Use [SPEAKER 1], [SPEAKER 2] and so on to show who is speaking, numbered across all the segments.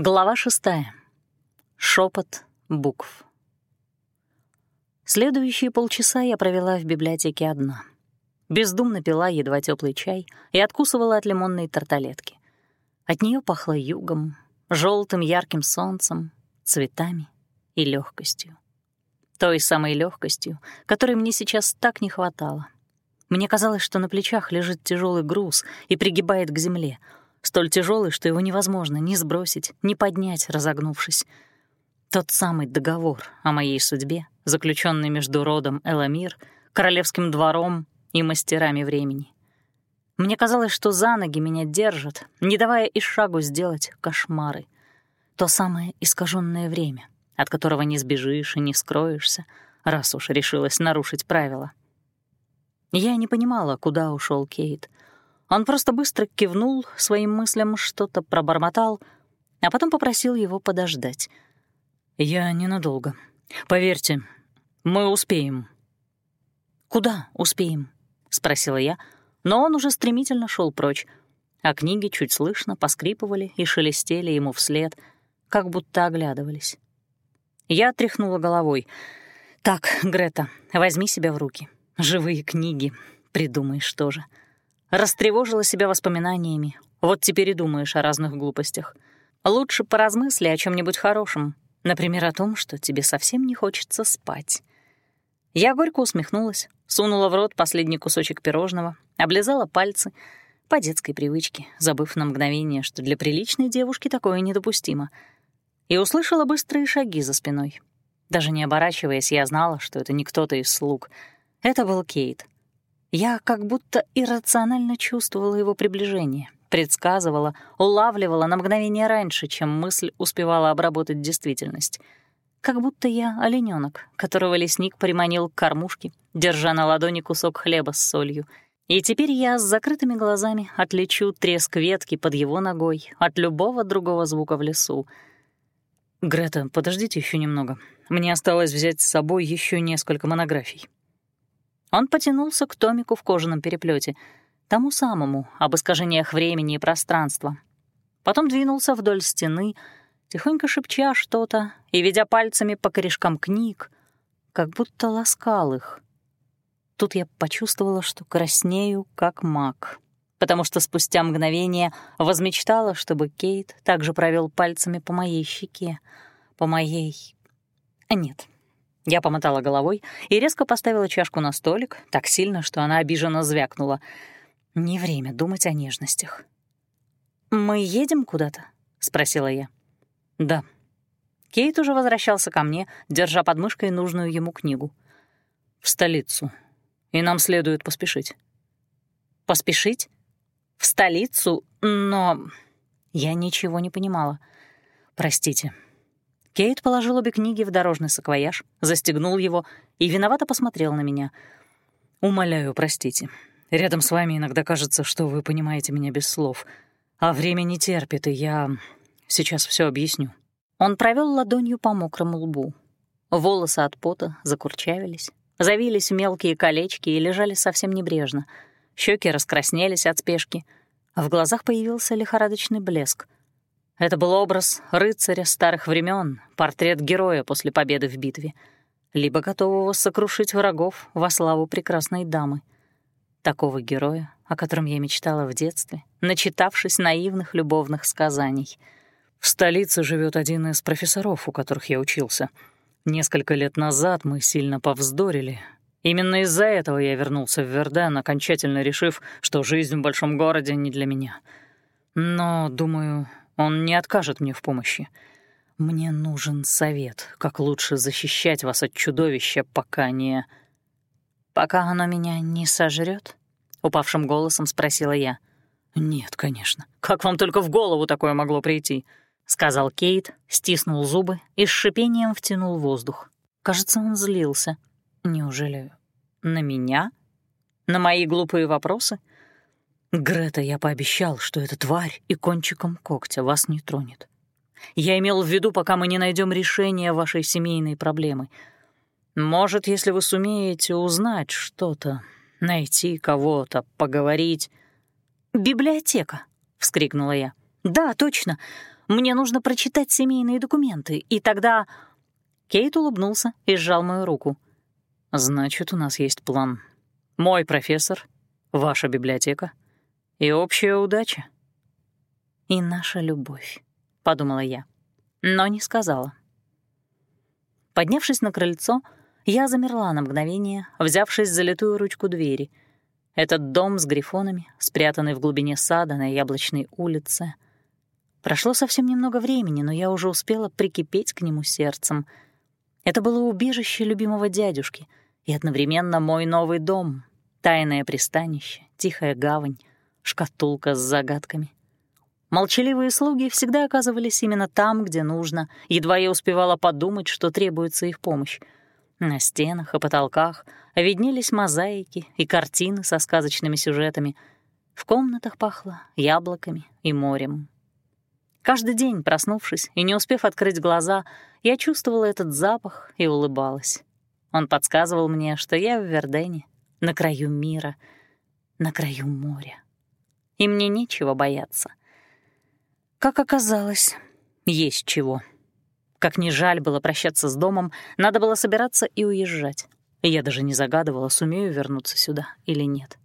[SPEAKER 1] Глава шестая. Шепот букв. Следующие полчаса я провела в библиотеке одна. Бездумно пила едва теплый чай и откусывала от лимонной тарталетки. От нее пахло югом, желтым ярким солнцем, цветами и легкостью. Той самой легкостью, которой мне сейчас так не хватало. Мне казалось, что на плечах лежит тяжелый груз и пригибает к земле — столь тяжелый, что его невозможно ни сбросить, ни поднять, разогнувшись. Тот самый договор о моей судьбе, заключенный между родом Эламир, королевским двором и мастерами времени. Мне казалось, что за ноги меня держат, не давая и шагу сделать кошмары. То самое искаженное время, от которого не сбежишь и не скроешься, раз уж решилась нарушить правила. Я не понимала, куда ушел Кейт — он просто быстро кивнул своим мыслям, что-то пробормотал, а потом попросил его подождать. «Я ненадолго. Поверьте, мы успеем». «Куда успеем?» — спросила я, но он уже стремительно шел прочь, а книги чуть слышно поскрипывали и шелестели ему вслед, как будто оглядывались. Я тряхнула головой. «Так, Грета, возьми себя в руки. Живые книги. Придумаешь тоже». Растревожила себя воспоминаниями. Вот теперь и думаешь о разных глупостях. Лучше поразмысли о чем нибудь хорошем. Например, о том, что тебе совсем не хочется спать. Я горько усмехнулась, сунула в рот последний кусочек пирожного, облизала пальцы по детской привычке, забыв на мгновение, что для приличной девушки такое недопустимо, и услышала быстрые шаги за спиной. Даже не оборачиваясь, я знала, что это не кто-то из слуг. Это был Кейт — я как будто иррационально чувствовала его приближение, предсказывала, улавливала на мгновение раньше, чем мысль успевала обработать действительность. Как будто я оленёнок, которого лесник приманил к кормушке, держа на ладони кусок хлеба с солью. И теперь я с закрытыми глазами отличу треск ветки под его ногой от любого другого звука в лесу. «Грета, подождите еще немного. Мне осталось взять с собой еще несколько монографий». Он потянулся к томику в кожаном переплете, тому самому, об искажениях времени и пространства. Потом двинулся вдоль стены, тихонько шепча что-то и ведя пальцами по корешкам книг, как будто ласкал их. Тут я почувствовала, что краснею, как маг, потому что спустя мгновение возмечтала, чтобы Кейт также провел пальцами по моей щеке, по моей... Нет, я помотала головой и резко поставила чашку на столик, так сильно, что она обиженно звякнула. Не время думать о нежностях. «Мы едем куда-то?» — спросила я. «Да». Кейт уже возвращался ко мне, держа под мышкой нужную ему книгу. «В столицу. И нам следует поспешить». «Поспешить? В столицу? Но...» Я ничего не понимала. «Простите, Кейт положил обе книги в дорожный саквояж, застегнул его и виновато посмотрел на меня. «Умоляю, простите. Рядом с вами иногда кажется, что вы понимаете меня без слов. А время не терпит, и я сейчас все объясню». Он провел ладонью по мокрому лбу. Волосы от пота закурчавились, завились мелкие колечки и лежали совсем небрежно. Щеки раскраснелись от спешки, в глазах появился лихорадочный блеск — это был образ рыцаря старых времен, портрет героя после победы в битве, либо готового сокрушить врагов во славу прекрасной дамы. Такого героя, о котором я мечтала в детстве, начитавшись наивных любовных сказаний. В столице живет один из профессоров, у которых я учился. Несколько лет назад мы сильно повздорили. Именно из-за этого я вернулся в Верден, окончательно решив, что жизнь в большом городе не для меня. Но, думаю, он не откажет мне в помощи. Мне нужен совет, как лучше защищать вас от чудовища, пока не... «Пока оно меня не сожрет? упавшим голосом спросила я. «Нет, конечно. Как вам только в голову такое могло прийти?» — сказал Кейт, стиснул зубы и с шипением втянул воздух. Кажется, он злился. Неужели на меня? На мои глупые вопросы? «Грета, я пообещал, что эта тварь и кончиком когтя вас не тронет. Я имел в виду, пока мы не найдем решения вашей семейной проблемы. Может, если вы сумеете узнать что-то, найти кого-то, поговорить...» «Библиотека!» — вскрикнула я. «Да, точно. Мне нужно прочитать семейные документы, и тогда...» Кейт улыбнулся и сжал мою руку. «Значит, у нас есть план. Мой профессор, ваша библиотека и общая удача». «И наша любовь», — подумала я, но не сказала. Поднявшись на крыльцо, я замерла на мгновение, взявшись за литую ручку двери. Этот дом с грифонами, спрятанный в глубине сада на Яблочной улице. Прошло совсем немного времени, но я уже успела прикипеть к нему сердцем. Это было убежище любимого дядюшки и одновременно мой новый дом, тайное пристанище, тихая гавань, шкатулка с загадками. Молчаливые слуги всегда оказывались именно там, где нужно, едва я успевала подумать, что требуется их помощь. На стенах и потолках виднелись мозаики и картины со сказочными сюжетами. В комнатах пахло яблоками и морем. Каждый день, проснувшись и не успев открыть глаза, я чувствовала этот запах и улыбалась. Он подсказывал мне, что я в Вердене, на краю мира, на краю моря. И мне нечего бояться. Как оказалось, есть чего. Как ни жаль было прощаться с домом, надо было собираться и уезжать. я даже не загадывала, сумею вернуться сюда или нет.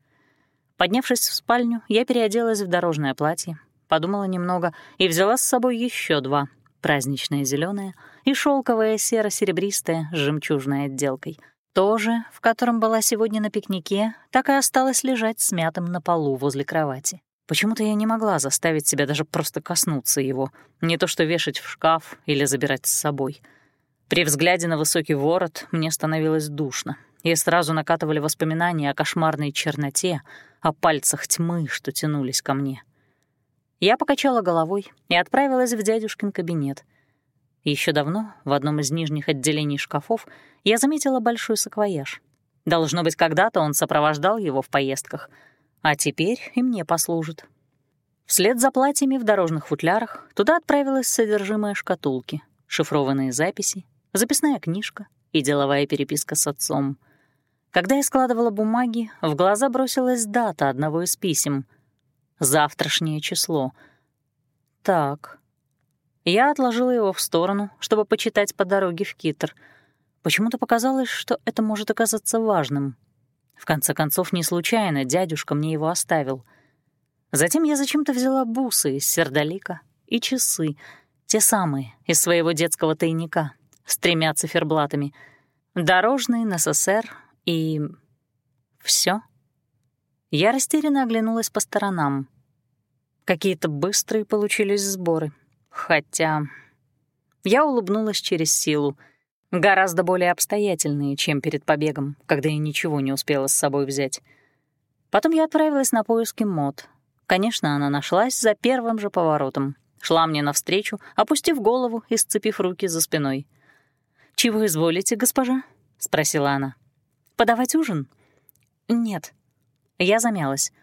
[SPEAKER 1] Поднявшись в спальню, я переоделась в дорожное платье, подумала немного и взяла с собой еще два — праздничное зеленое и шелковое серо-серебристое с жемчужной отделкой. То же, в котором была сегодня на пикнике, так и осталось лежать смятым на полу возле кровати. Почему-то я не могла заставить себя даже просто коснуться его, не то что вешать в шкаф или забирать с собой. При взгляде на высокий ворот мне становилось душно, и сразу накатывали воспоминания о кошмарной черноте, о пальцах тьмы, что тянулись ко мне. Я покачала головой и отправилась в дядюшкин кабинет. Еще давно в одном из нижних отделений шкафов я заметила большой саквояж. Должно быть, когда-то он сопровождал его в поездках — а теперь и мне послужит. Вслед за платьями в дорожных футлярах туда отправилась содержимое шкатулки, шифрованные записи, записная книжка и деловая переписка с отцом. Когда я складывала бумаги, в глаза бросилась дата одного из писем. Завтрашнее число. Так. Я отложила его в сторону, чтобы почитать по дороге в Китр. Почему-то показалось, что это может оказаться важным — в конце концов, не случайно дядюшка мне его оставил. Затем я зачем-то взяла бусы из сердолика и часы, те самые, из своего детского тайника, с тремя циферблатами. Дорожный, НССР и... все. Я растерянно оглянулась по сторонам. Какие-то быстрые получились сборы. Хотя... Я улыбнулась через силу — Гораздо более обстоятельные, чем перед побегом, когда я ничего не успела с собой взять. Потом я отправилась на поиски мод. Конечно, она нашлась за первым же поворотом. Шла мне навстречу, опустив голову и сцепив руки за спиной. «Чего изволите, госпожа?» — спросила она. «Подавать ужин?» «Нет». Я замялась.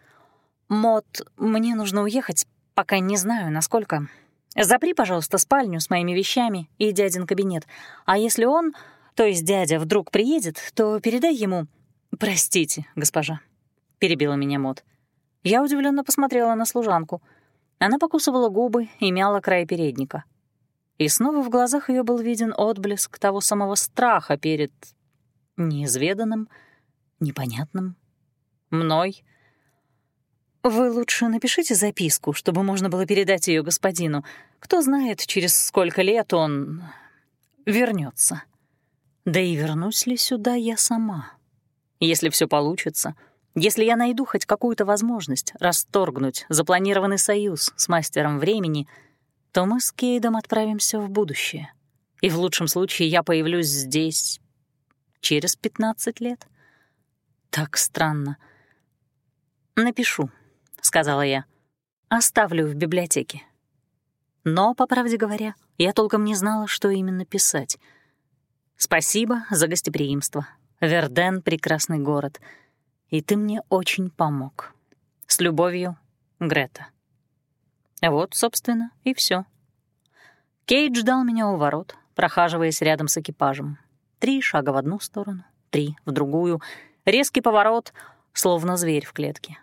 [SPEAKER 1] «Мод, мне нужно уехать, пока не знаю, насколько. Запри, пожалуйста, спальню с моими вещами и дядин кабинет. А если он, то есть дядя, вдруг приедет, то передай ему... Простите, госпожа, — перебила меня Мот. Я удивленно посмотрела на служанку. Она покусывала губы и мяла край передника. И снова в глазах ее был виден отблеск того самого страха перед неизведанным, непонятным, мной — «Вы лучше напишите записку, чтобы можно было передать ее господину. Кто знает, через сколько лет он вернется. Да и вернусь ли сюда я сама? Если все получится, если я найду хоть какую-то возможность расторгнуть запланированный союз с мастером времени, то мы с Кейдом отправимся в будущее. И в лучшем случае я появлюсь здесь через 15 лет. Так странно. Напишу. — сказала я. «Оставлю в библиотеке». Но, по правде говоря, я толком не знала, что именно писать. «Спасибо за гостеприимство. Верден — прекрасный город. И ты мне очень помог. С любовью, Грета». Вот, собственно, и все. Кейт ждал меня у ворот, прохаживаясь рядом с экипажем. Три шага в одну сторону, три в другую. Резкий поворот, словно зверь в клетке.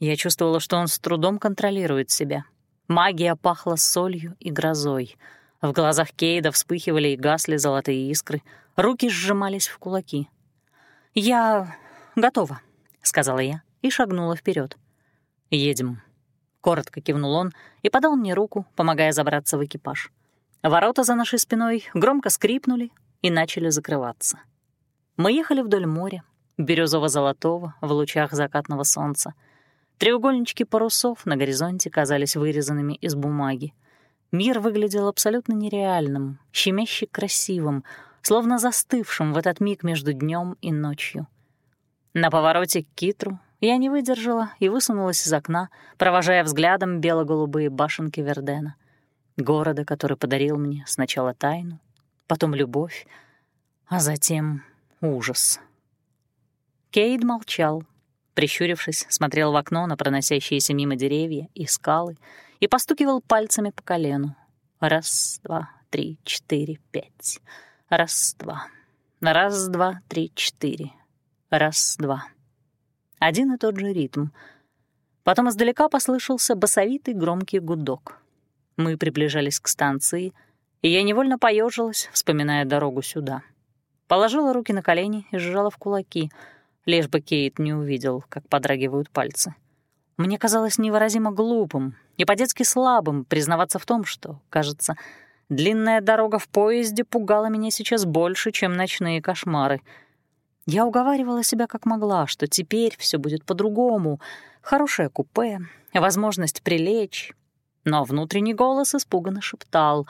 [SPEAKER 1] Я чувствовала, что он с трудом контролирует себя. Магия пахла солью и грозой. В глазах Кейда вспыхивали и гасли золотые искры, руки сжимались в кулаки. «Я готова», — сказала я и шагнула вперед. «Едем», — коротко кивнул он и подал мне руку, помогая забраться в экипаж. Ворота за нашей спиной громко скрипнули и начали закрываться. Мы ехали вдоль моря, бирюзово-золотого, в лучах закатного солнца. Треугольнички парусов на горизонте казались вырезанными из бумаги. Мир выглядел абсолютно нереальным, щемяще красивым, словно застывшим в этот миг между днем и ночью. На повороте к Китру я не выдержала и высунулась из окна, провожая взглядом бело-голубые башенки Вердена, города, который подарил мне сначала тайну, потом любовь, а затем ужас. Кейд молчал, прищурившись, смотрел в окно на проносящиеся мимо деревья и скалы и постукивал пальцами по колену. Раз, два, три, четыре, пять. Раз, два. Раз, два, три, четыре. Раз, два. Один и тот же ритм. Потом издалека послышался басовитый громкий гудок. Мы приближались к станции, и я невольно поежилась, вспоминая дорогу сюда. Положила руки на колени и сжала в кулаки — лишь бы Кейт не увидел, как подрагивают пальцы. Мне казалось невыразимо глупым и по-детски слабым признаваться в том, что, кажется, длинная дорога в поезде пугала меня сейчас больше, чем ночные кошмары. Я уговаривала себя как могла, что теперь все будет по-другому. Хорошее купе, возможность прилечь. Но внутренний голос испуганно шептал.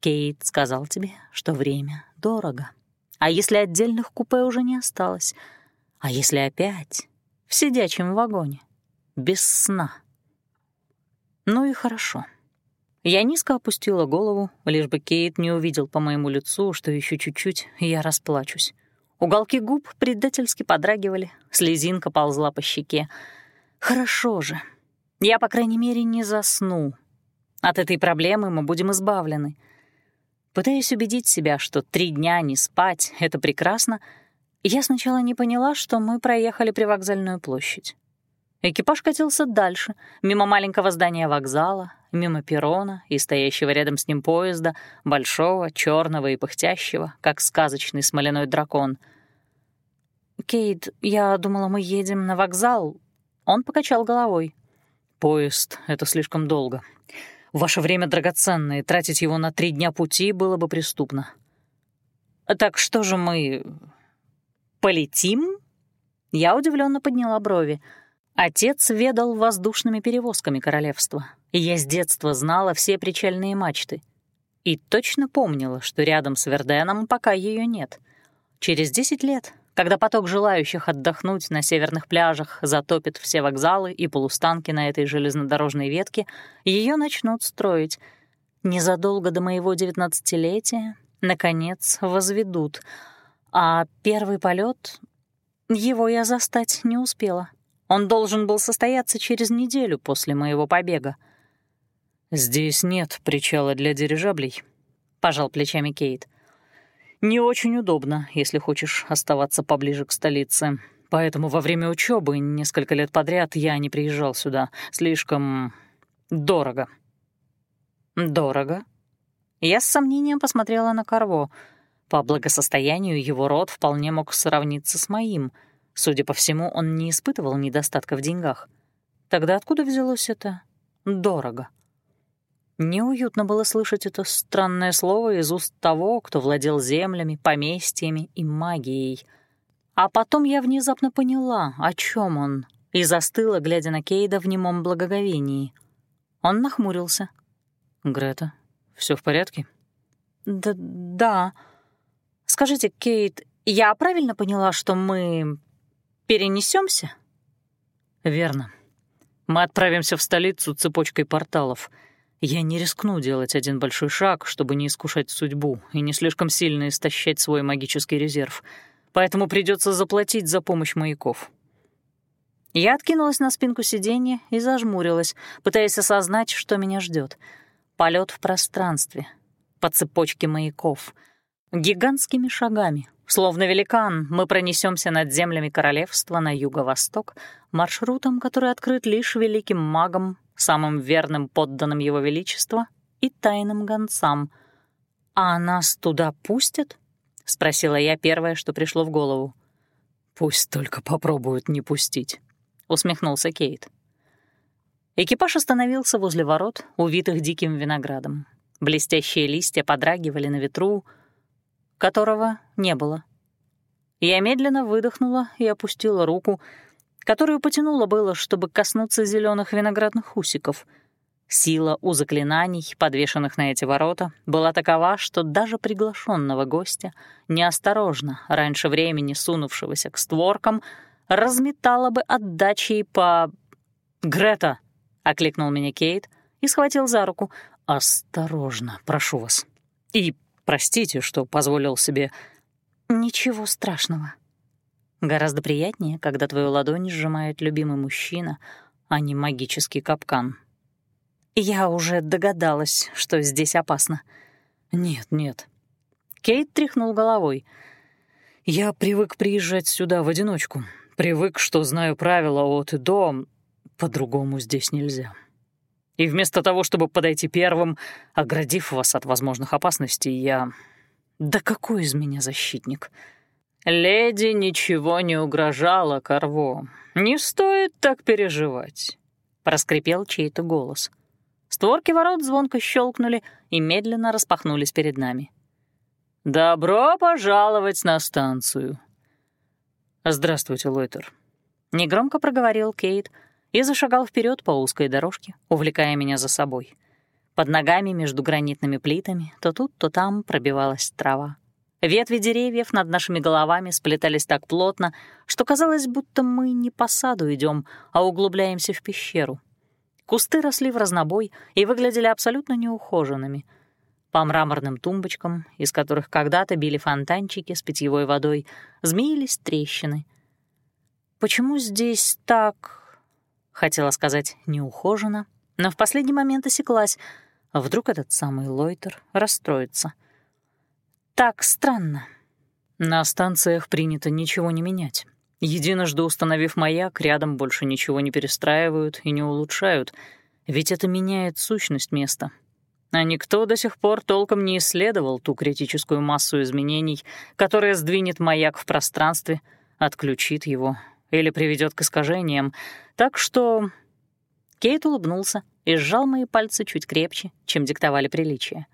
[SPEAKER 1] «Кейт сказал тебе, что время дорого. А если отдельных купе уже не осталось?» А если опять в сидячем вагоне, без сна? Ну и хорошо. Я низко опустила голову, лишь бы Кейт не увидел по моему лицу, что еще чуть-чуть, и я расплачусь. Уголки губ предательски подрагивали, слезинка ползла по щеке. Хорошо же. Я, по крайней мере, не засну. От этой проблемы мы будем избавлены. Пытаясь убедить себя, что три дня не спать — это прекрасно, — я сначала не поняла, что мы проехали привокзальную площадь. Экипаж катился дальше, мимо маленького здания вокзала, мимо перрона и стоящего рядом с ним поезда, большого, черного и пыхтящего, как сказочный смоляной дракон. «Кейт, я думала, мы едем на вокзал». Он покачал головой. «Поезд — это слишком долго. Ваше время драгоценное, тратить его на три дня пути было бы преступно. Так что же мы... «Полетим?» Я удивленно подняла брови. Отец ведал воздушными перевозками королевства, и я с детства знала все причальные мачты. И точно помнила, что рядом с Верденом пока ее нет. Через десять лет, когда поток желающих отдохнуть на северных пляжах затопит все вокзалы и полустанки на этой железнодорожной ветке, ее начнут строить. Незадолго до моего девятнадцатилетия, наконец, возведут — а первый полет его я застать не успела. Он должен был состояться через неделю после моего побега. «Здесь нет причала для дирижаблей», — пожал плечами Кейт. «Не очень удобно, если хочешь оставаться поближе к столице. Поэтому во время учебы несколько лет подряд я не приезжал сюда. Слишком дорого». «Дорого?» Я с сомнением посмотрела на Карво — по благосостоянию его род вполне мог сравниться с моим. Судя по всему, он не испытывал недостатка в деньгах. Тогда откуда взялось это «дорого»? Неуютно было слышать это странное слово из уст того, кто владел землями, поместьями и магией. А потом я внезапно поняла, о чем он, и застыла, глядя на Кейда в немом благоговении. Он нахмурился. «Грета, все в порядке?» «Да, да», Скажите, Кейт, я правильно поняла, что мы перенесемся? Верно. Мы отправимся в столицу цепочкой порталов. Я не рискну делать один большой шаг, чтобы не искушать судьбу и не слишком сильно истощать свой магический резерв. Поэтому придется заплатить за помощь маяков. Я откинулась на спинку сиденья и зажмурилась, пытаясь осознать, что меня ждет. Полет в пространстве, по цепочке маяков — Гигантскими шагами, словно великан, мы пронесемся над землями королевства на юго-восток, маршрутом, который открыт лишь великим магом, самым верным подданным его величества и тайным гонцам. «А нас туда пустят?» — спросила я первое, что пришло в голову.
[SPEAKER 2] «Пусть только попробуют не пустить», — усмехнулся Кейт.
[SPEAKER 1] Экипаж остановился возле ворот, увитых диким виноградом. Блестящие листья подрагивали на ветру, которого не было. Я медленно выдохнула и опустила руку, которую потянула было, чтобы коснуться зеленых виноградных усиков. Сила у заклинаний, подвешенных на эти ворота, была такова, что даже приглашенного гостя, неосторожно, раньше времени сунувшегося к створкам, разметала бы отдачей по... «Грета!» — окликнул меня Кейт и схватил за руку.
[SPEAKER 2] «Осторожно, прошу вас. И простите, что позволил себе...»
[SPEAKER 1] «Ничего страшного. Гораздо приятнее, когда твою ладонь сжимает любимый мужчина, а не магический капкан. Я уже догадалась, что здесь опасно.
[SPEAKER 2] Нет, нет.
[SPEAKER 1] Кейт тряхнул головой.
[SPEAKER 2] Я привык приезжать сюда в одиночку. Привык, что знаю правила от и до. По-другому здесь нельзя. И вместо того, чтобы подойти первым, оградив вас от возможных опасностей, я... Да какой из меня защитник?
[SPEAKER 1] Леди ничего не угрожала Корво. Не стоит так переживать, проскрипел чей-то голос. Створки ворот звонко щелкнули и медленно распахнулись перед нами. «Добро пожаловать на станцию!»
[SPEAKER 2] «Здравствуйте, Лойтер», —
[SPEAKER 1] негромко проговорил Кейт и зашагал вперед по узкой дорожке, увлекая меня за собой. Под ногами между гранитными плитами то тут, то там пробивалась трава. Ветви деревьев над нашими головами сплетались так плотно, что казалось, будто мы не по саду идем, а углубляемся в пещеру. Кусты росли в разнобой и выглядели абсолютно неухоженными. По мраморным тумбочкам, из которых когда-то били фонтанчики с питьевой водой, змеились трещины. «Почему здесь так...» — хотела сказать «неухоженно», но в последний момент осеклась. Вдруг этот самый Лойтер расстроится? «Так странно».
[SPEAKER 2] На станциях принято ничего не менять. Единожды установив маяк, рядом больше ничего не перестраивают и не улучшают, ведь это меняет сущность места. А никто до сих пор толком не исследовал ту критическую массу изменений, которая сдвинет маяк в пространстве, отключит его или приведет к искажениям. Так что...
[SPEAKER 1] Кейт улыбнулся и сжал мои пальцы чуть крепче, чем диктовали приличия,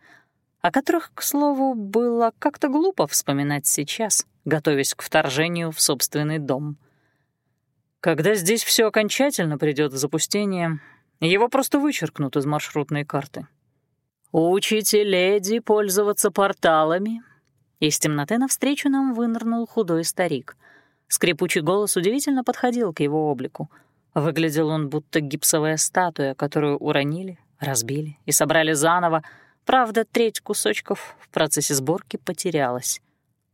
[SPEAKER 1] о которых, к слову, было как-то глупо вспоминать сейчас — готовясь к вторжению в собственный дом.
[SPEAKER 2] Когда здесь все окончательно придет в запустение, его просто вычеркнут из маршрутной карты.
[SPEAKER 1] «Учите леди пользоваться порталами?» Из темноты навстречу нам вынырнул худой старик. Скрипучий голос удивительно подходил к его облику. Выглядел он будто гипсовая статуя, которую уронили, разбили и собрали заново, правда, треть кусочков в процессе сборки потерялась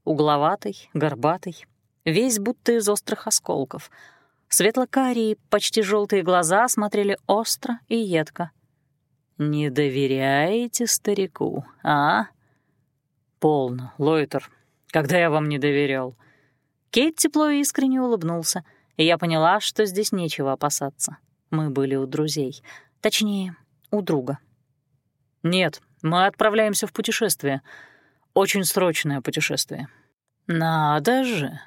[SPEAKER 1] угловатый, горбатый, весь будто из острых осколков. Светло-карие, почти желтые глаза смотрели остро и едко. «Не доверяете старику, а?»
[SPEAKER 2] «Полно, Лойтер. Когда я вам не доверял?»
[SPEAKER 1] Кейт тепло и искренне улыбнулся, и я поняла, что здесь нечего опасаться. Мы были у друзей. Точнее, у друга.
[SPEAKER 2] «Нет, мы отправляемся в путешествие. Очень срочное путешествие.
[SPEAKER 1] Надо же.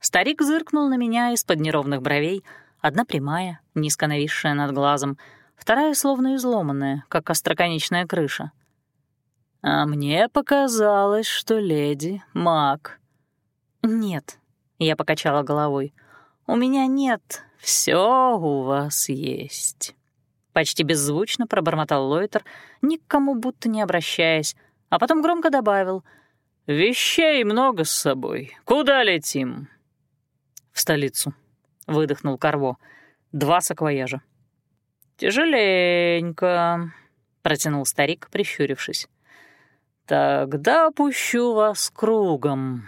[SPEAKER 1] Старик зыркнул на меня из-под неровных бровей, одна прямая, низко нависшая над глазом, вторая словно изломанная, как остроконечная крыша. А мне показалось, что леди — маг. Нет, я покачала головой. У меня нет, все у вас есть. Почти беззвучно пробормотал Лойтер, ни к кому будто не обращаясь, а потом громко добавил «Вещей много с собой. Куда летим?»
[SPEAKER 2] «В столицу», — выдохнул Карво. «Два саквояжа».
[SPEAKER 1] «Тяжеленько», — протянул старик, прищурившись. «Тогда пущу вас кругом.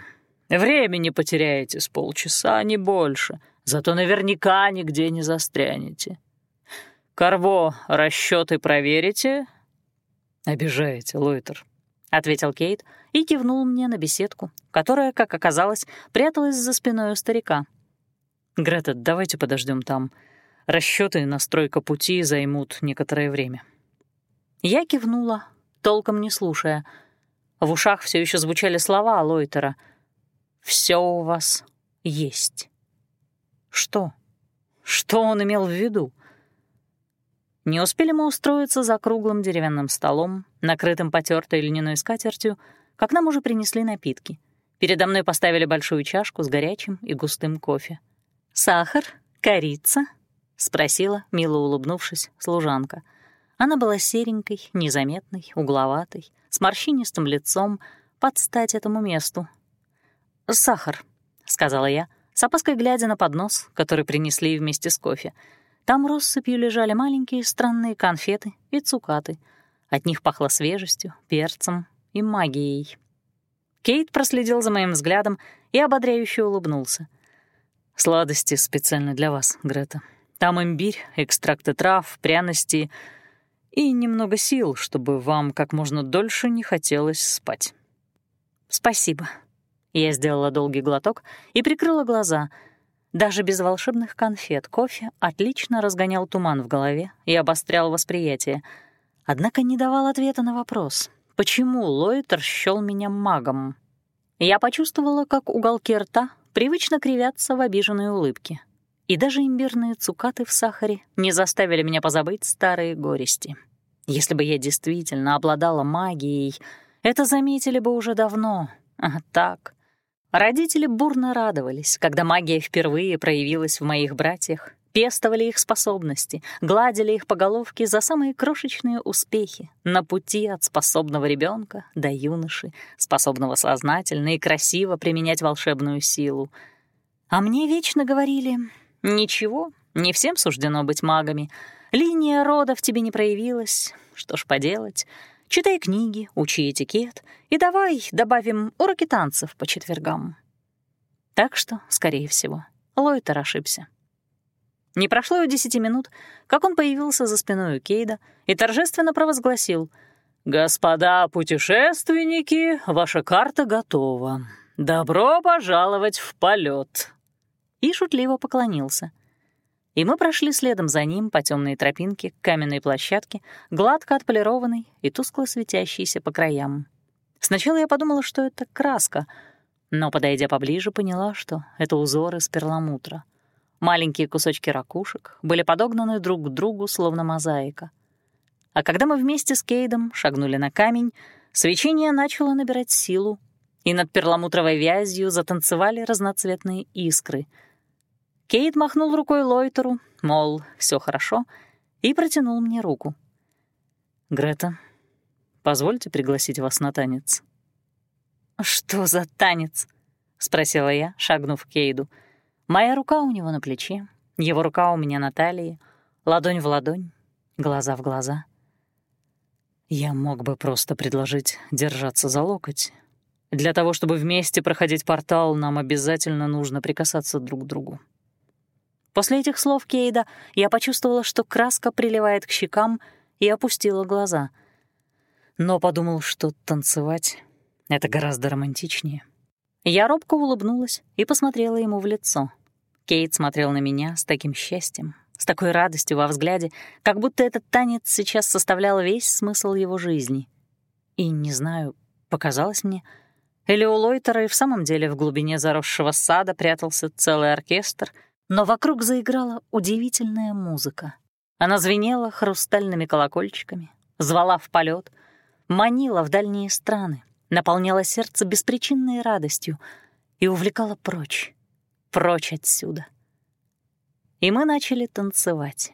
[SPEAKER 1] Времени потеряете с полчаса, не больше, зато наверняка нигде не застрянете. Карво, расчеты проверите?»
[SPEAKER 2] «Обижаете, Лойтер», —
[SPEAKER 1] ответил Кейт и кивнул мне на беседку, которая, как оказалось, пряталась за спиной у старика.
[SPEAKER 2] «Грета, давайте подождем там. Расчеты и настройка пути займут некоторое время.
[SPEAKER 1] Я кивнула, толком не слушая. В ушах все еще звучали слова Лойтера. «Все у вас есть». Что? Что он имел в виду? Не успели мы устроиться за круглым деревянным столом, накрытым потертой льняной скатертью, как нам уже принесли напитки. Передо мной поставили большую чашку с горячим и густым кофе. «Сахар? Корица?» — спросила, мило улыбнувшись, служанка. Она была серенькой, незаметной, угловатой, с морщинистым лицом, под стать этому месту. «Сахар», — сказала я, с опаской глядя на поднос, который принесли вместе с кофе — там россыпью лежали маленькие странные конфеты и цукаты. От них пахло свежестью, перцем и магией. Кейт проследил за моим взглядом и ободряюще улыбнулся. «Сладости специально для вас, Грета. Там имбирь, экстракты трав, пряности и немного сил, чтобы вам как можно дольше не хотелось спать». «Спасибо». Я сделала долгий глоток и прикрыла глаза — даже без волшебных конфет кофе отлично разгонял туман в голове и обострял восприятие. Однако не давал ответа на вопрос, почему Лойтер счёл меня магом. Я почувствовала, как уголки рта привычно кривятся в обиженной улыбке. И даже имбирные цукаты в сахаре не заставили меня позабыть старые горести. Если бы я действительно обладала магией, это заметили бы уже давно. А так, Родители бурно радовались, когда магия впервые проявилась в моих братьях, пестовали их способности, гладили их по головке за самые крошечные успехи на пути от способного ребенка до юноши, способного сознательно и красиво применять волшебную силу. А мне вечно говорили «Ничего, не всем суждено быть магами. Линия рода в тебе не проявилась. Что ж поделать?» Читай книги, учи этикет и давай добавим уроки танцев по четвергам. Так что, скорее всего, Лойтер ошибся. Не прошло и десяти минут, как он появился за спиной у Кейда и торжественно провозгласил «Господа путешественники, ваша карта готова. Добро пожаловать в полет!» И шутливо поклонился — и мы прошли следом за ним по темной тропинке к каменной площадке, гладко отполированной и тускло светящейся по краям. Сначала я подумала, что это краска, но, подойдя поближе, поняла, что это узоры из перламутра. Маленькие кусочки ракушек были подогнаны друг к другу, словно мозаика. А когда мы вместе с Кейдом шагнули на камень, свечение начало набирать силу, и над перламутровой вязью затанцевали разноцветные искры — Кейт махнул рукой Лойтеру, мол, все хорошо, и протянул мне руку. «Грета, позвольте пригласить вас на танец». «Что за танец?» — спросила я, шагнув к Кейду. Моя рука у него на плече, его рука у меня на талии, ладонь в ладонь, глаза в глаза. Я мог бы просто предложить держаться за локоть. Для того, чтобы вместе проходить портал, нам обязательно нужно прикасаться друг к другу. После этих слов Кейда я почувствовала, что краска приливает к щекам, и опустила глаза. Но подумал, что танцевать — это гораздо романтичнее. Я робко улыбнулась и посмотрела ему в лицо. Кейт смотрел на меня с таким счастьем, с такой радостью во взгляде, как будто этот танец сейчас составлял весь смысл его жизни. И, не знаю, показалось мне, или у Лойтера и в самом деле в глубине заросшего сада прятался целый оркестр — но вокруг заиграла удивительная музыка. Она звенела хрустальными колокольчиками, звала в полет, манила в дальние страны, наполняла сердце беспричинной радостью и увлекала прочь, прочь отсюда. И мы начали танцевать.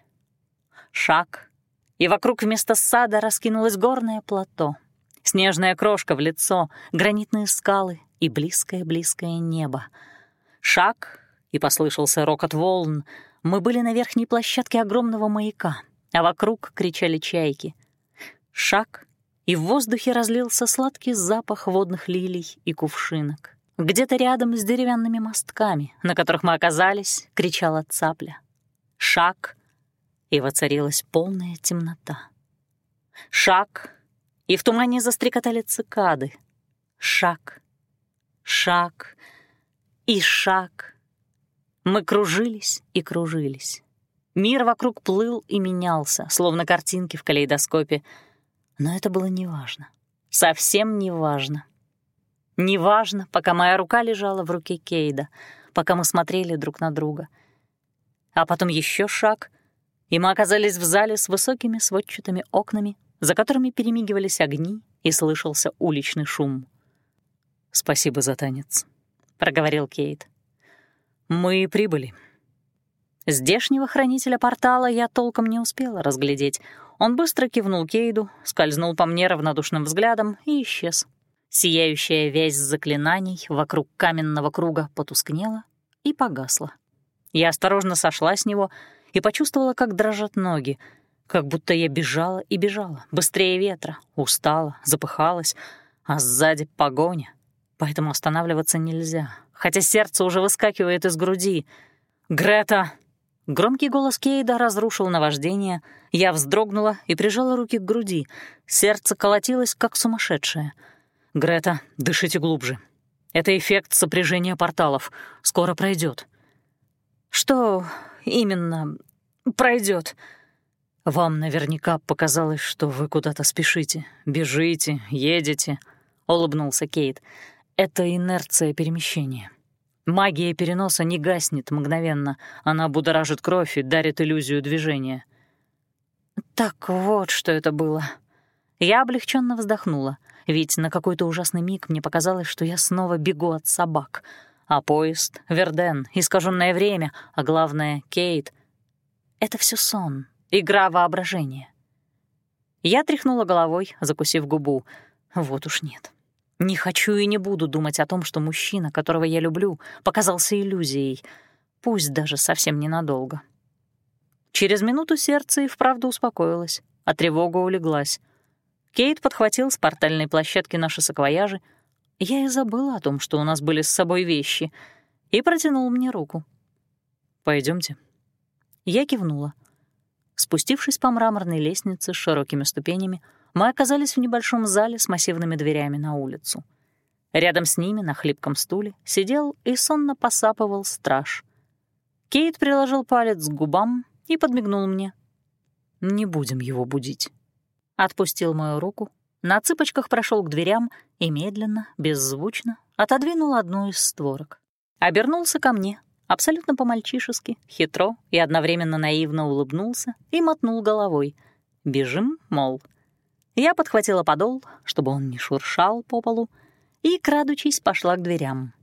[SPEAKER 1] Шаг, и вокруг вместо сада раскинулось горное плато, снежная крошка в лицо, гранитные скалы и близкое-близкое небо. Шаг — и послышался рокот волн. Мы были на верхней площадке огромного маяка, а вокруг кричали чайки. Шаг, и в воздухе разлился сладкий запах водных лилий и кувшинок. Где-то рядом с деревянными мостками, на которых мы оказались, кричала цапля. Шаг, и воцарилась полная темнота. Шаг, и в тумане застрекотали цикады. Шаг, шаг и шаг — мы кружились и кружились. Мир вокруг плыл и менялся, словно картинки в калейдоскопе. Но это было неважно. Совсем неважно. Неважно, пока моя рука лежала в руке Кейда, пока мы смотрели друг на друга. А потом еще шаг, и мы оказались в зале с высокими сводчатыми окнами, за которыми перемигивались огни и слышался уличный шум.
[SPEAKER 2] «Спасибо за танец», —
[SPEAKER 1] проговорил Кейт.
[SPEAKER 2] «Мы прибыли».
[SPEAKER 1] Здешнего хранителя портала я толком не успела разглядеть. Он быстро кивнул Кейду, скользнул по мне равнодушным взглядом и исчез. Сияющая вязь заклинаний вокруг каменного круга потускнела и погасла. Я осторожно сошла с него и почувствовала, как дрожат ноги, как будто я бежала и бежала, быстрее ветра, устала, запыхалась, а сзади погоня. Поэтому останавливаться нельзя, хотя сердце уже выскакивает из груди. «Грета!» Громкий голос Кейда разрушил наваждение. Я вздрогнула и прижала руки к груди. Сердце колотилось, как сумасшедшее. «Грета, дышите глубже. Это эффект сопряжения порталов. Скоро пройдет. «Что именно пройдет?
[SPEAKER 2] «Вам наверняка показалось, что вы куда-то спешите, бежите, едете», — улыбнулся Кейт. «Это инерция перемещения. Магия переноса не гаснет мгновенно, она будоражит кровь и дарит иллюзию движения».
[SPEAKER 1] «Так вот, что это было». Я облегченно вздохнула, ведь на какой-то ужасный миг мне показалось, что я снова бегу от собак. А поезд, Верден, искаженное время, а главное — Кейт — это все сон, Игра воображения. Я тряхнула головой, закусив губу. Вот уж нет. Не хочу и не буду думать о том, что мужчина, которого я люблю, показался иллюзией, пусть даже совсем ненадолго. Через минуту сердце и вправду успокоилось, а тревога улеглась. Кейт подхватил с портальной площадки наши саквояжи. Я и забыла о том, что у нас были с собой вещи, и протянул мне руку.
[SPEAKER 2] Пойдемте.
[SPEAKER 1] Я кивнула. Спустившись по мраморной лестнице с широкими ступенями, мы оказались в небольшом зале с массивными дверями на улицу. Рядом с ними на хлипком стуле сидел и сонно посапывал страж. Кейт приложил палец к губам и подмигнул мне.
[SPEAKER 2] «Не будем его будить».
[SPEAKER 1] Отпустил мою руку, на цыпочках прошел к дверям и медленно, беззвучно отодвинул одну из створок. Обернулся ко мне — абсолютно по-мальчишески, хитро и одновременно наивно улыбнулся и мотнул головой. «Бежим, мол». Я подхватила подол, чтобы он не шуршал по полу, и, крадучись, пошла к дверям.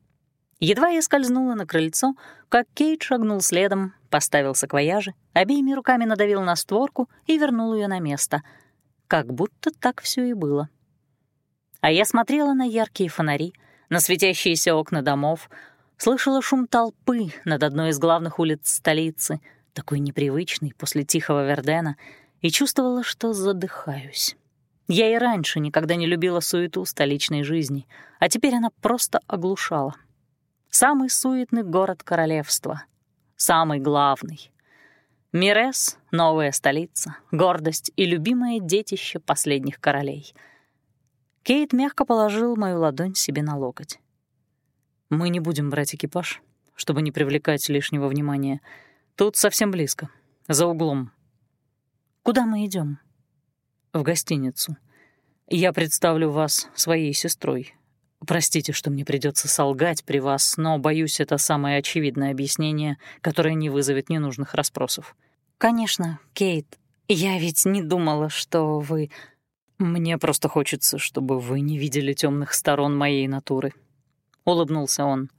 [SPEAKER 1] Едва я скользнула на крыльцо, как Кейт шагнул следом, поставил саквояжи, обеими руками надавил на створку и вернул ее на место. Как будто так все и было. А я смотрела на яркие фонари, на светящиеся окна домов, Слышала шум толпы над одной из главных улиц столицы, такой непривычный после тихого Вердена, и чувствовала, что задыхаюсь. Я и раньше никогда не любила суету столичной жизни, а теперь она просто оглушала. Самый суетный город королевства. Самый главный. Мирес — новая столица, гордость и любимое детище последних королей. Кейт мягко положил мою ладонь себе на локоть.
[SPEAKER 2] Мы не будем брать экипаж, чтобы не привлекать лишнего внимания. Тут совсем близко, за углом.
[SPEAKER 1] Куда мы идем?
[SPEAKER 2] В гостиницу. Я представлю вас своей сестрой. Простите, что мне придется солгать при вас, но, боюсь, это самое очевидное объяснение, которое не вызовет ненужных расспросов.
[SPEAKER 1] Конечно, Кейт, я ведь не думала, что вы...
[SPEAKER 2] Мне просто хочется, чтобы вы не видели темных сторон моей натуры, — улыбнулся он.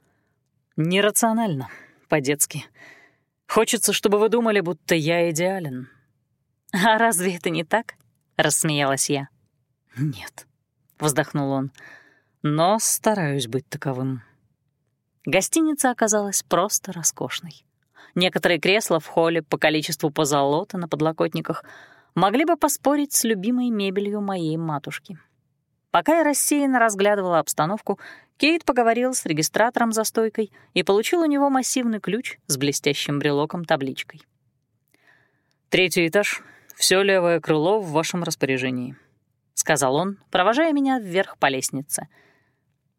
[SPEAKER 2] «Нерационально, по-детски. Хочется, чтобы вы думали, будто я идеален».
[SPEAKER 1] «А разве это не так?» — рассмеялась я.
[SPEAKER 2] «Нет», — вздохнул он, — «но стараюсь быть таковым».
[SPEAKER 1] Гостиница оказалась просто роскошной. Некоторые кресла в холле по количеству позолота на подлокотниках могли бы поспорить с любимой мебелью моей матушки. Пока я рассеянно разглядывала обстановку, Кейт поговорил с регистратором за стойкой и получил у него массивный ключ с блестящим брелоком-табличкой.
[SPEAKER 2] «Третий этаж, все левое крыло в вашем распоряжении», — сказал он, провожая меня вверх по лестнице.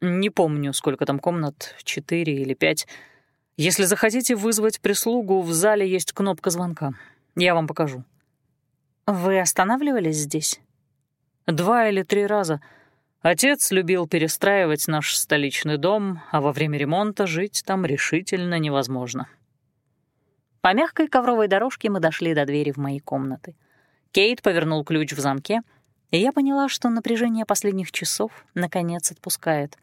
[SPEAKER 2] «Не помню, сколько там комнат, четыре или пять. Если захотите вызвать прислугу, в зале есть кнопка звонка. Я вам покажу».
[SPEAKER 1] «Вы останавливались здесь?»
[SPEAKER 2] «Два или три раза. Отец любил перестраивать наш столичный дом, а во время ремонта жить там решительно невозможно».
[SPEAKER 1] По мягкой ковровой дорожке мы дошли до двери в мои комнаты. Кейт повернул ключ в замке, и я поняла, что напряжение последних часов наконец отпускает.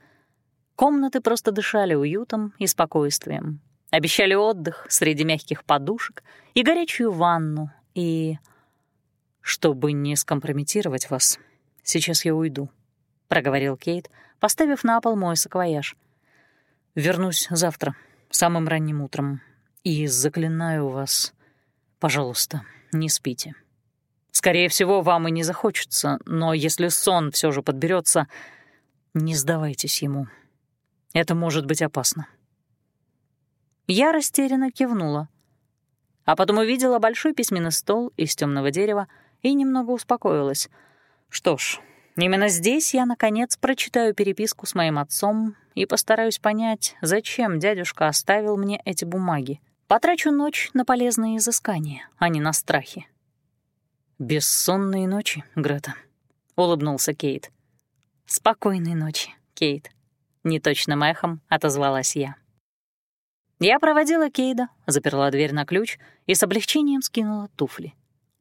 [SPEAKER 1] Комнаты просто дышали уютом и спокойствием. Обещали отдых среди мягких подушек и горячую ванну, и...
[SPEAKER 2] «Чтобы не скомпрометировать вас, сейчас я уйду», — проговорил Кейт, поставив на пол мой саквояж. «Вернусь завтра, самым ранним утром, и заклинаю вас, пожалуйста, не спите». Скорее всего, вам и не захочется, но если сон все же подберется, не сдавайтесь ему. Это может быть опасно.
[SPEAKER 1] Я растерянно кивнула, а потом увидела большой письменный стол из темного дерева и немного успокоилась. Что ж, именно здесь я, наконец, прочитаю переписку с моим отцом и постараюсь понять, зачем дядюшка оставил мне эти бумаги. Потрачу ночь на полезные изыскания, а не на страхи.
[SPEAKER 2] «Бессонные ночи, Грета», — улыбнулся Кейт.
[SPEAKER 1] «Спокойной ночи, Кейт», — неточным эхом отозвалась я. Я проводила Кейда, заперла дверь на ключ и с облегчением скинула туфли.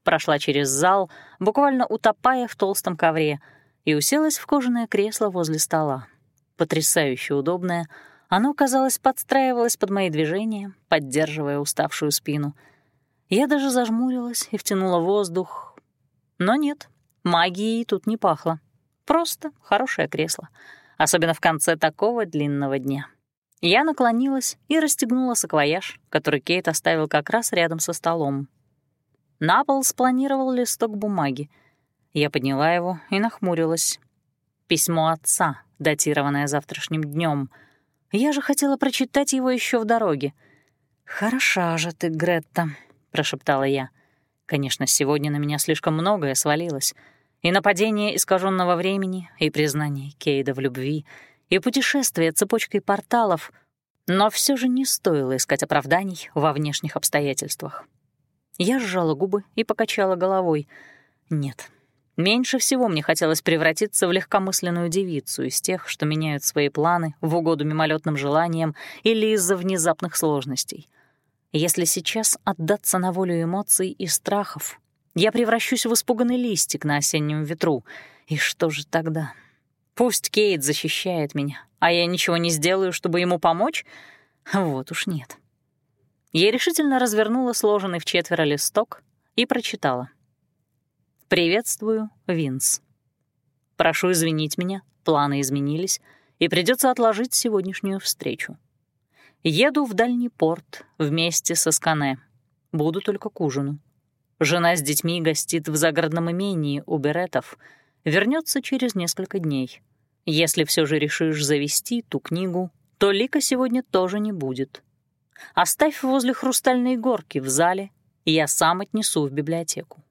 [SPEAKER 1] Прошла через зал, буквально утопая в толстом ковре, и уселась в кожаное кресло возле стола. Потрясающе удобное, оно, казалось, подстраивалось под мои движения, поддерживая уставшую спину. Я даже зажмурилась и втянула воздух, но нет, магией тут не пахло. Просто хорошее кресло, особенно в конце такого длинного дня. Я наклонилась и расстегнула саквояж, который Кейт оставил как раз рядом со столом. На пол спланировал листок бумаги. Я подняла его и нахмурилась. Письмо отца, датированное завтрашним днем. Я же хотела прочитать его еще в дороге. «Хороша же ты, Гретта», — прошептала я. Конечно, сегодня на меня слишком многое свалилось. И нападение искаженного времени, и признание Кейда в любви, и путешествие цепочкой порталов, но все же не стоило искать оправданий во внешних обстоятельствах. Я сжала губы и покачала головой. Нет, меньше всего мне хотелось превратиться в легкомысленную девицу из тех, что меняют свои планы в угоду мимолетным желаниям или из-за внезапных сложностей — если сейчас отдаться на волю эмоций и страхов, я превращусь в испуганный листик на осеннем ветру. И что же тогда? Пусть Кейт защищает меня, а я ничего не сделаю, чтобы ему помочь? Вот уж нет. Я решительно развернула сложенный в четверо листок и прочитала. «Приветствую, Винс. Прошу извинить меня, планы изменились, и придется отложить сегодняшнюю встречу. Еду в дальний порт вместе со Скане. Буду только к ужину. Жена с детьми гостит в загородном имении у Беретов. Вернется через несколько дней. Если все же решишь завести ту книгу, то Лика сегодня тоже не будет. Оставь возле хрустальной горки в зале, и я сам отнесу в библиотеку.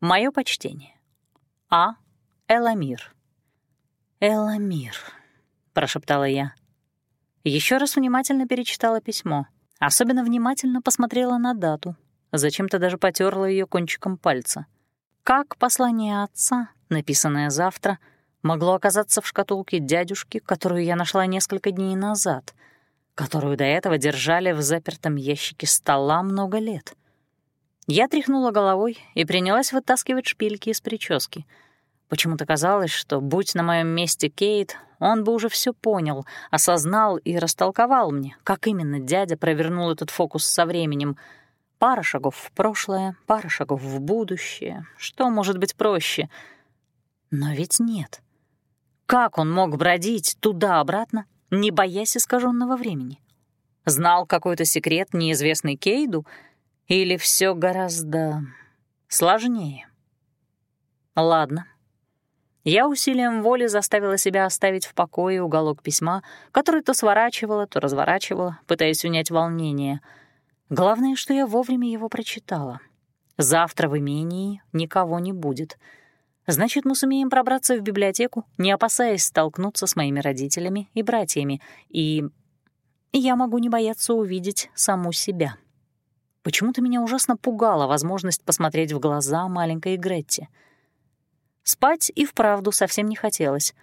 [SPEAKER 1] Мое почтение. А. Эламир. «Эламир», — прошептала я. Еще раз внимательно перечитала письмо. Особенно внимательно посмотрела на дату. Зачем-то даже потерла ее кончиком пальца. Как послание отца, написанное завтра, могло оказаться в шкатулке дядюшки, которую я нашла несколько дней назад, которую до этого держали в запертом ящике стола много лет? Я тряхнула головой и принялась вытаскивать шпильки из прически — Почему-то казалось, что, будь на моем месте Кейт, он бы уже все понял, осознал и растолковал мне, как именно дядя провернул этот фокус со временем. Пара шагов в прошлое, пара шагов в будущее. Что может быть проще? Но ведь нет. Как он мог бродить туда-обратно, не боясь искаженного времени? Знал какой-то секрет, неизвестный Кейду, или все гораздо сложнее? Ладно, я усилием воли заставила себя оставить в покое уголок письма, который то сворачивала, то разворачивала, пытаясь унять волнение. Главное, что я вовремя его прочитала. Завтра в имении никого не будет. Значит, мы сумеем пробраться в библиотеку, не опасаясь столкнуться с моими родителями и братьями. И я могу не бояться увидеть саму себя. Почему-то меня ужасно пугала возможность посмотреть в глаза маленькой Гретти. Спать и вправду совсем не хотелось.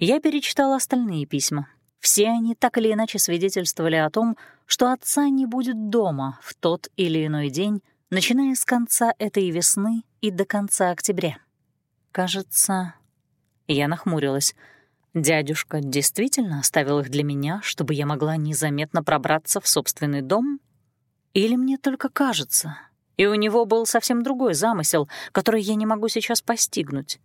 [SPEAKER 1] Я перечитала остальные письма. Все они так или иначе свидетельствовали о том, что отца не будет дома в тот или иной день, начиная с конца этой весны и до конца октября. Кажется, я нахмурилась. Дядюшка действительно оставил их для меня, чтобы я могла незаметно пробраться в собственный дом? Или мне только кажется? И у него был совсем другой замысел, который я не могу сейчас постигнуть.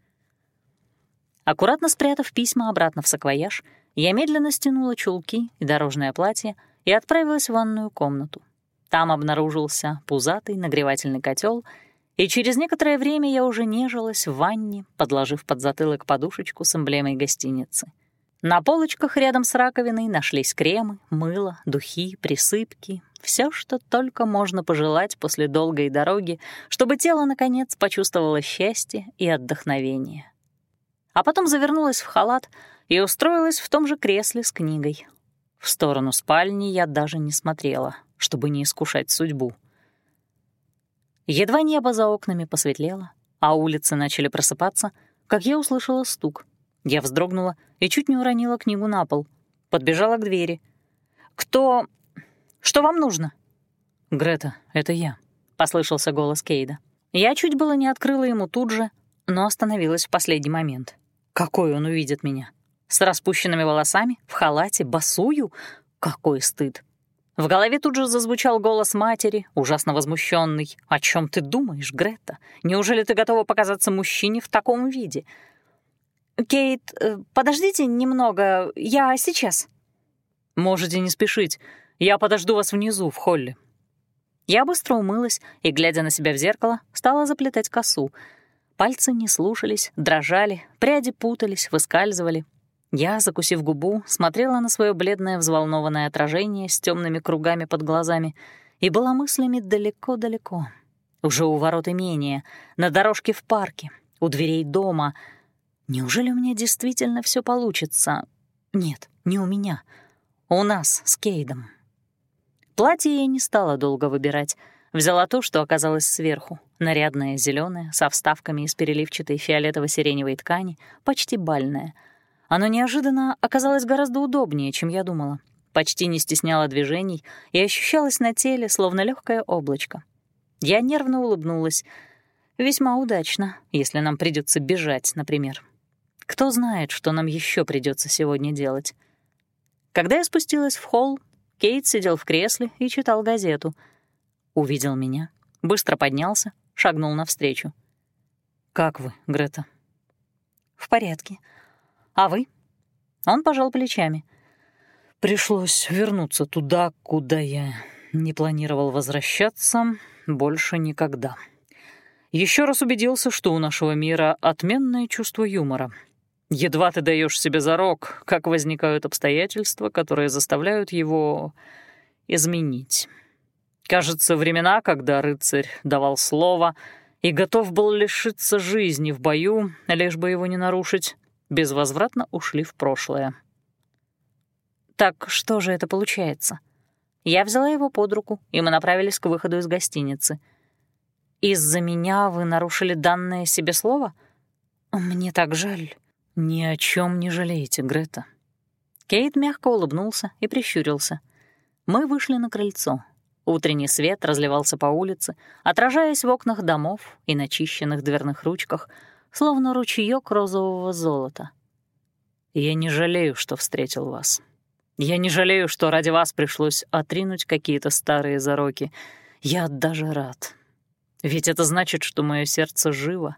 [SPEAKER 1] Аккуратно спрятав письма обратно в саквояж, я медленно стянула чулки и дорожное платье и отправилась в ванную комнату. Там обнаружился пузатый нагревательный котел, и через некоторое время я уже нежилась в ванне, подложив под затылок подушечку с эмблемой гостиницы. На полочках рядом с раковиной нашлись кремы, мыло, духи, присыпки, все, что только можно пожелать после долгой дороги, чтобы тело, наконец, почувствовало счастье и отдохновение. А потом завернулась в халат и устроилась в том же кресле с книгой. В сторону спальни я даже не смотрела, чтобы не искушать судьбу. Едва небо за окнами посветлело, а улицы начали просыпаться, как я услышала стук. Я вздрогнула и чуть не уронила книгу на пол. Подбежала к двери. «Кто... Что вам нужно?»
[SPEAKER 2] «Грета, это я», — послышался голос Кейда.
[SPEAKER 1] Я чуть было не открыла ему тут же, но остановилась в последний момент. Какой он увидит меня? С распущенными волосами, в халате, босую? Какой стыд! В голове тут же зазвучал голос матери, ужасно возмущенный. «О чем ты думаешь, Грета? Неужели ты готова показаться мужчине в таком виде?» «Кейт, э, подождите немного, я сейчас».
[SPEAKER 2] «Можете не спешить. Я подожду вас внизу, в холле».
[SPEAKER 1] Я быстро умылась и, глядя на себя в зеркало, стала заплетать косу. Пальцы не слушались, дрожали, пряди путались, выскальзывали. Я, закусив губу, смотрела на свое бледное взволнованное отражение с темными кругами под глазами и была мыслями далеко-далеко. Уже у ворот имения, на дорожке в парке, у дверей дома. Неужели у меня действительно все получится? Нет, не у меня. У нас с Кейдом. Платье я не стала долго выбирать. Взяла то, что оказалось сверху. Нарядное, зеленое, со вставками из переливчатой фиолетово-сиреневой ткани, почти бальное — оно неожиданно оказалось гораздо удобнее, чем я думала. Почти не стесняло движений и ощущалось на теле, словно легкое облачко. Я нервно улыбнулась. Весьма удачно, если нам придется бежать, например. Кто знает, что нам еще придется сегодня делать. Когда я спустилась в холл, Кейт сидел в кресле и читал газету. Увидел меня, быстро поднялся, шагнул навстречу.
[SPEAKER 2] «Как вы, Грета?»
[SPEAKER 1] «В порядке. А вы?» Он пожал плечами.
[SPEAKER 2] «Пришлось вернуться туда, куда я не планировал возвращаться больше никогда. Еще раз убедился, что у нашего мира отменное чувство юмора. Едва ты даешь себе зарок, как возникают обстоятельства, которые заставляют его изменить. Кажется, времена, когда рыцарь давал слово и готов был лишиться жизни в бою, лишь бы его не нарушить, безвозвратно ушли в прошлое.
[SPEAKER 1] «Так что же это получается?» Я взяла его под руку, и мы направились к выходу из гостиницы. «Из-за меня вы нарушили данное себе слово? Мне так жаль».
[SPEAKER 2] «Ни о чем не жалеете, Грета».
[SPEAKER 1] Кейт мягко улыбнулся и прищурился. Мы вышли на крыльцо. Утренний свет разливался по улице, отражаясь в окнах домов и начищенных дверных ручках — словно ручеёк розового золота.
[SPEAKER 2] «Я не жалею, что встретил вас. Я не жалею, что ради вас пришлось отринуть какие-то старые зароки. Я даже рад. Ведь это значит, что мое сердце живо,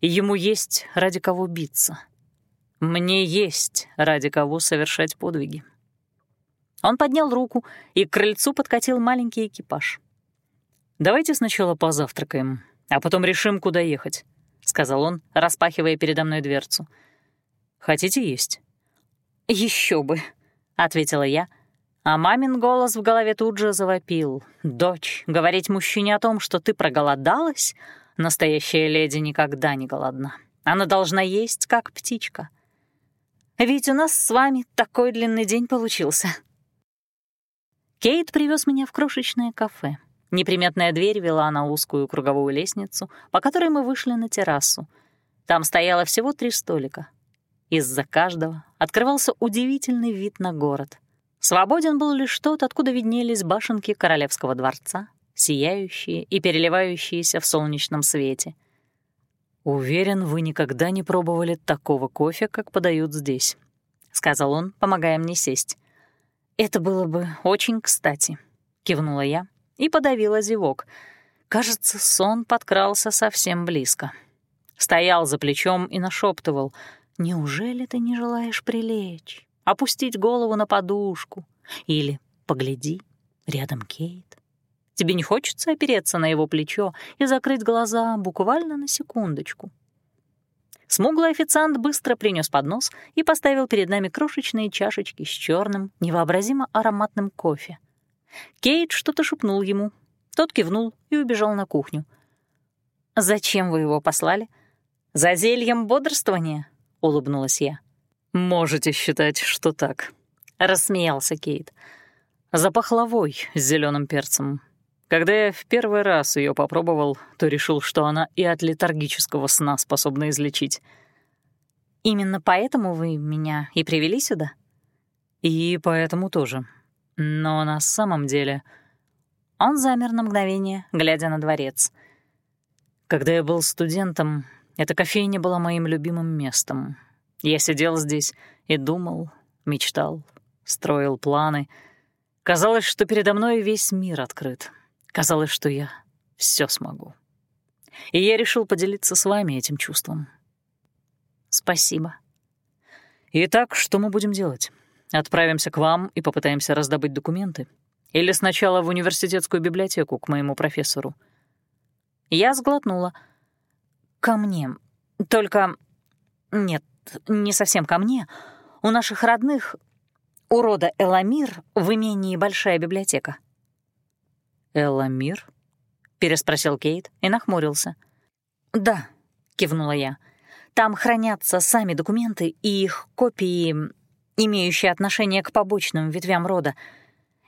[SPEAKER 2] и ему есть ради кого биться. Мне есть ради кого совершать подвиги».
[SPEAKER 1] Он поднял руку, и к крыльцу подкатил маленький экипаж.
[SPEAKER 2] «Давайте сначала позавтракаем, а потом решим, куда ехать сказал он, распахивая передо мной дверцу. «Хотите есть?»
[SPEAKER 1] Еще бы», — ответила я, а мамин голос в голове тут же завопил. «Дочь, говорить мужчине о том, что ты проголодалась? Настоящая леди никогда не голодна. Она должна есть, как птичка. Ведь у нас с вами такой длинный день получился». Кейт привез меня в крошечное кафе. Неприметная дверь вела на узкую круговую лестницу, по которой мы вышли на террасу. Там стояло всего три столика. Из-за каждого открывался удивительный вид на город. Свободен был лишь тот, откуда виднелись башенки королевского дворца, сияющие и переливающиеся в солнечном свете.
[SPEAKER 2] «Уверен, вы никогда не пробовали такого кофе, как подают здесь», — сказал он, помогая мне сесть.
[SPEAKER 1] «Это было бы очень кстати», — кивнула я и подавила зевок. Кажется, сон подкрался совсем близко. Стоял за плечом и нашептывал «Неужели ты не желаешь прилечь, опустить голову на подушку? Или «Погляди, рядом Кейт». Тебе не хочется опереться на его плечо и закрыть глаза буквально на секундочку?» Смуглый официант быстро принес поднос и поставил перед нами крошечные чашечки с черным, невообразимо ароматным кофе. Кейт что-то шепнул ему. Тот кивнул и убежал на кухню. «Зачем вы его послали?» «За зельем бодрствования?» — улыбнулась я.
[SPEAKER 2] «Можете считать, что так», —
[SPEAKER 1] рассмеялся Кейт.
[SPEAKER 2] «За пахлавой с зеленым перцем. Когда я в первый раз ее попробовал, то решил, что она и от летаргического сна способна излечить.
[SPEAKER 1] «Именно поэтому вы меня и привели сюда?»
[SPEAKER 2] «И поэтому тоже. Но на самом деле...»
[SPEAKER 1] Он замер на мгновение, глядя на дворец.
[SPEAKER 2] «Когда я был студентом, эта кофейня была моим любимым местом. Я сидел здесь и думал, мечтал, строил планы. Казалось, что передо мной весь мир открыт». Казалось, что я все смогу. И я решил поделиться с вами этим чувством.
[SPEAKER 1] Спасибо.
[SPEAKER 2] Итак, что мы будем делать? Отправимся к вам и попытаемся раздобыть документы? Или сначала в университетскую библиотеку к моему профессору?
[SPEAKER 1] Я сглотнула. Ко мне. Только... Нет, не совсем ко мне. У наших родных, у рода Эламир, в имении большая библиотека.
[SPEAKER 2] «Эламир?» — переспросил Кейт и нахмурился.
[SPEAKER 1] «Да», — кивнула я. «Там хранятся сами документы и их копии, имеющие отношение к побочным ветвям рода.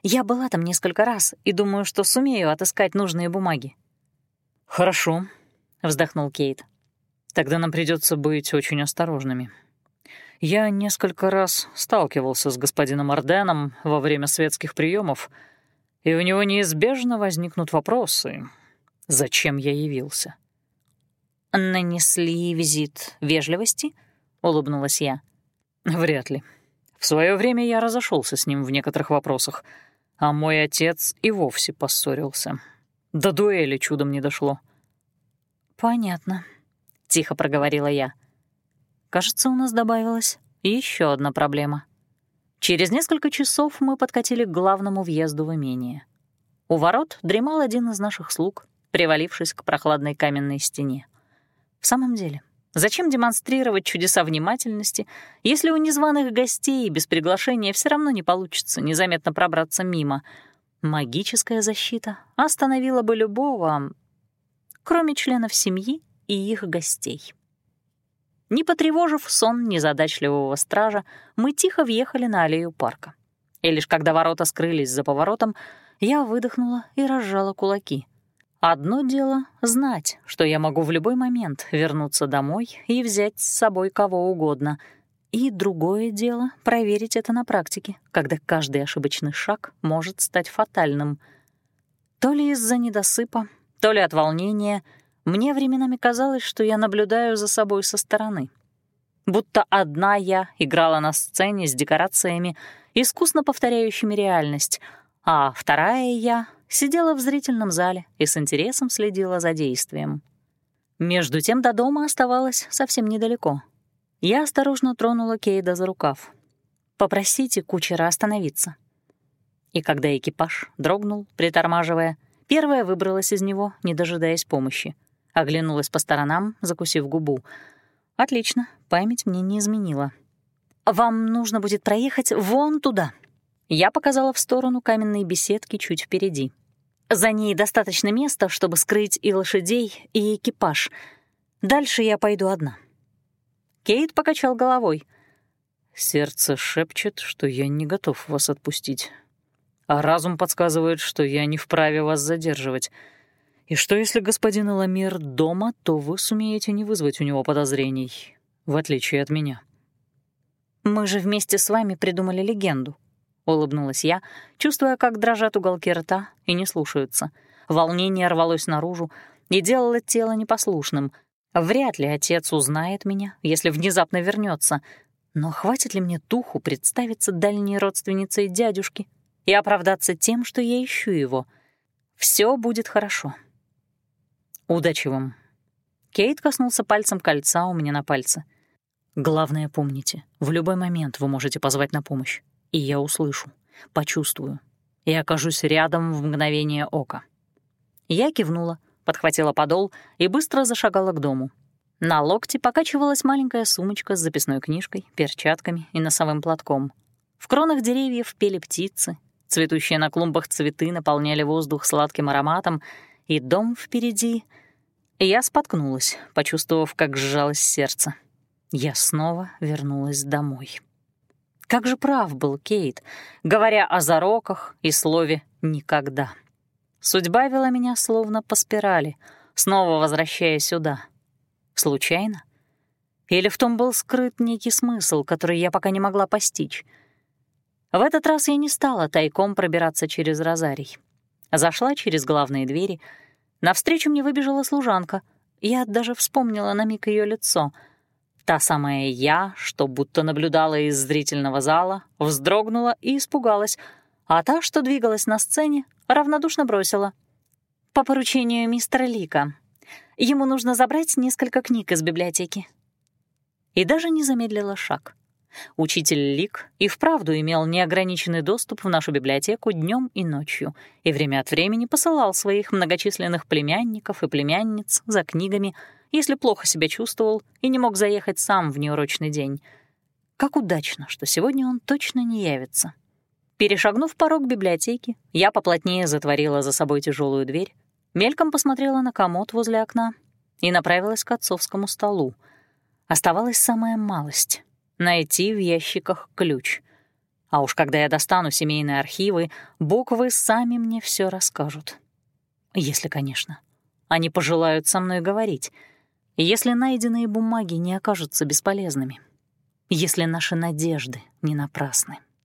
[SPEAKER 1] Я была там несколько раз и думаю, что сумею отыскать нужные бумаги».
[SPEAKER 2] «Хорошо», — вздохнул Кейт. «Тогда нам придется быть очень осторожными. Я несколько раз сталкивался с господином Арденом во время светских приемов, — и у него неизбежно возникнут вопросы, зачем я явился.
[SPEAKER 1] «Нанесли визит вежливости?» — улыбнулась я.
[SPEAKER 2] «Вряд ли. В свое время я разошелся с ним в некоторых вопросах, а мой отец и вовсе поссорился. До дуэли чудом не дошло».
[SPEAKER 1] «Понятно», — тихо проговорила я. «Кажется, у нас добавилась еще одна проблема». Через несколько часов мы подкатили к главному въезду в имение. У ворот дремал один из наших слуг, привалившись к прохладной каменной стене. В самом деле, зачем демонстрировать чудеса внимательности, если у незваных гостей без приглашения все равно не получится незаметно пробраться мимо? Магическая защита остановила бы любого, кроме членов семьи и их гостей. Не потревожив сон незадачливого стража, мы тихо въехали на аллею парка. И лишь когда ворота скрылись за поворотом, я выдохнула и разжала кулаки. Одно дело — знать, что я могу в любой момент вернуться домой и взять с собой кого угодно. И другое дело — проверить это на практике, когда каждый ошибочный шаг может стать фатальным. То ли из-за недосыпа, то ли от волнения — мне временами казалось, что я наблюдаю за собой со стороны. Будто одна я играла на сцене с декорациями, искусно повторяющими реальность, а вторая я сидела в зрительном зале и с интересом следила за действием. Между тем до дома оставалось совсем недалеко. Я осторожно тронула Кейда за рукав. «Попросите кучера остановиться». И когда экипаж дрогнул, притормаживая, первая выбралась из него, не дожидаясь помощи. Оглянулась по сторонам, закусив губу. «Отлично, память мне не изменила. Вам нужно будет проехать вон туда». Я показала в сторону каменной беседки чуть впереди. За ней достаточно места, чтобы скрыть и лошадей, и экипаж. Дальше я пойду одна. Кейт покачал головой.
[SPEAKER 2] «Сердце шепчет, что я не готов вас отпустить. а разум подсказывает, что я не вправе вас задерживать. И что если господин Эламир дома, то вы сумеете не вызвать у него подозрений, в отличие от меня».
[SPEAKER 1] «Мы же вместе с вами придумали легенду», — улыбнулась я, чувствуя, как дрожат уголки рта и не слушаются. Волнение рвалось наружу и делало тело непослушным. Вряд ли отец узнает меня, если внезапно вернется. Но хватит ли мне духу представиться дальней родственницей дядюшки и оправдаться тем, что я ищу его? Все будет хорошо.
[SPEAKER 2] Удачи вам. Кейт коснулся пальцем кольца у меня на пальце. Главное, помните, в любой момент вы можете позвать на помощь, и я услышу, почувствую и окажусь рядом в мгновение ока.
[SPEAKER 1] Я кивнула, подхватила подол и быстро зашагала к дому. На локте покачивалась маленькая сумочка с записной книжкой, перчатками и носовым платком. В кронах деревьев пели птицы, цветущие на клумбах цветы наполняли воздух сладким ароматом, и дом впереди... Я споткнулась, почувствовав, как сжалось сердце. Я снова вернулась домой. Как же прав был Кейт, говоря о зароках и слове «никогда». Судьба вела меня словно по спирали, снова возвращая сюда. Случайно? Или в том был скрыт некий смысл, который я пока не могла постичь? В этот раз я не стала тайком пробираться через розарий. Зашла через главные двери. Навстречу мне выбежала служанка. Я даже вспомнила на миг ее лицо — Та самая я, что будто наблюдала из зрительного зала, вздрогнула и испугалась, а та, что двигалась на сцене, равнодушно бросила. «По поручению мистера Лика. Ему нужно забрать несколько книг из библиотеки». И даже не замедлила шаг. Учитель Лик и вправду имел неограниченный доступ в нашу библиотеку днем и ночью, и время от времени посылал своих многочисленных племянников и племянниц за книгами, если плохо себя чувствовал и не мог заехать сам в неурочный день. Как удачно, что сегодня он точно не явится. Перешагнув порог библиотеки, я поплотнее затворила за собой тяжелую дверь, мельком посмотрела на комод возле окна и направилась к отцовскому столу. Оставалась самая малость — найти в ящиках ключ. А уж когда я достану семейные архивы, буквы сами мне все расскажут. Если, конечно, они пожелают со мной говорить — если найденные бумаги не окажутся бесполезными, если наши надежды не напрасны.